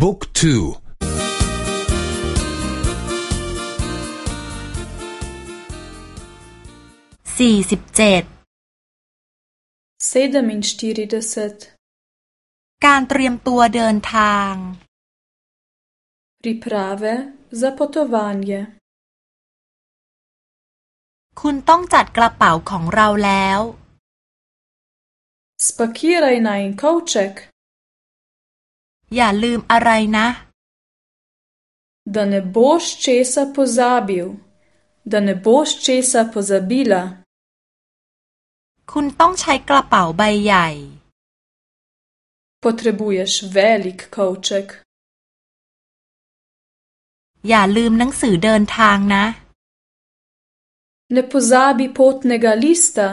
บุ๊กทูสี่สิบเจ็ดเซดมินสตีริดเซตการเตรียมตัวเดินทางริพราเวซาโปโตวานเยคุณต้องจัดกระเป๋าของเราแล้ว สปาคีไรน n น j i n k เช č อย่าลืมอะไรนะ Da ne boš česa pozabil, da ne boš česa pozabila. คุณต้องใช้กระเป๋าใบใหญ่ Potrebuješ velik kovček. อย่าลืมหนังสือเดินทางนะ Ne pozabi potnega lista.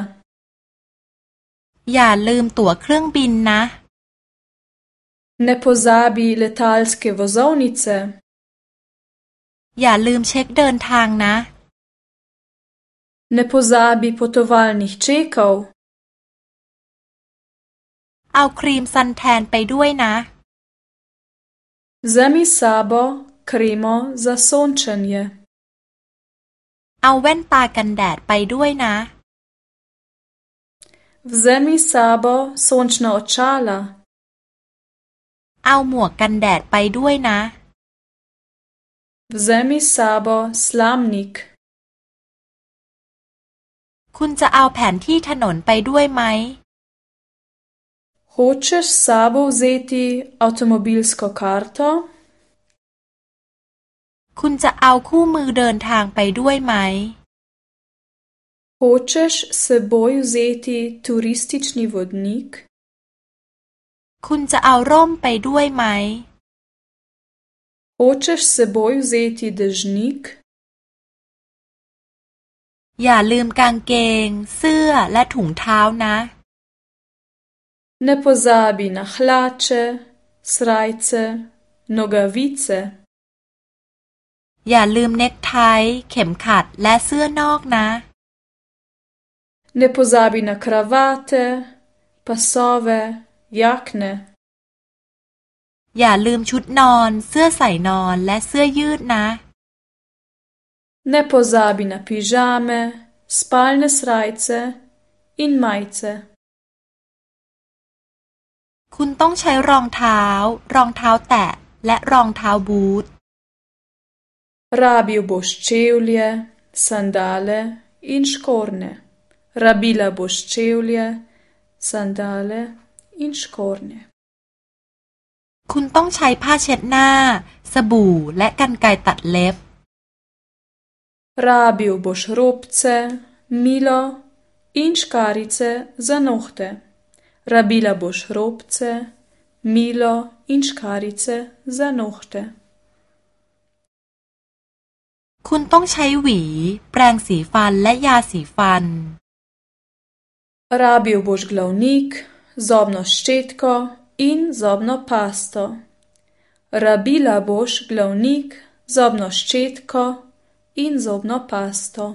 อย่าลืมตั๋วเครื่องบินนะ Ne pozabi letalske vozovnice. อย่าลืมเช็คเดินทางนะ Ne pozabi potovalnih čekov. เอาครีมซันแทนไปด้วยนะ Zemi sabo krimo za sončenje. เอาแว่นตากันแดดไปด้วยนะ Zemi sabo sončna očala. เอาหมวกกันแดดไปด้วยนะเซมิซาโบสลามนิกคุณจะเอาแผนที่ถนนไปด้วยไหมฮูชชซาโบเซตีอัตโมบิลสโคคาร์ตคุณจะเอาคู่มือเดินทางไปด้วยไหมฮูชชเซโบยเซตีทัวริสติชนิวดนิกคุณจะเอาร่มไปด้วยไหม Hočeš s seboj vzeti d e ž n i อย่าลืมกางเกงเสื้อและถุงเท้านะ Ne pozabi na hlače, srajce, nogavice. อย่าลืมเน็กไทเข็มขัดและเสื้อนอกนะ Ne pozabi na kravate, pasove, ยากเนอย่าลืมชุดนอนเสื้อใส่นอนและเสื้อยืดนะเนโปซาบินาพิจามะสปาลเนสไรเซอินไมเซคุณต้องใช้รองเท้ารองเท้าแตะและรองเท้าบูทราบิโอบชเชลเลสันดาเลอินสกอร์เนราบิลาบชเชลเลสันดาเล in scorne คุณต้องใช้ผ้าเช็ดหน้า สบู่และกรรไกรตัดเล็บ Rabil boš robce, milo in škarice za nohte. Rabila boš robce, milo in škarice za nohte. คุณต้องใช้หวีแปรงสีฟันและยาสีฟัน Rabil boš glavnik, zobno ščetko in zobno pasto. Rabila boš glavnik, zobno ščetko in zobno pasto.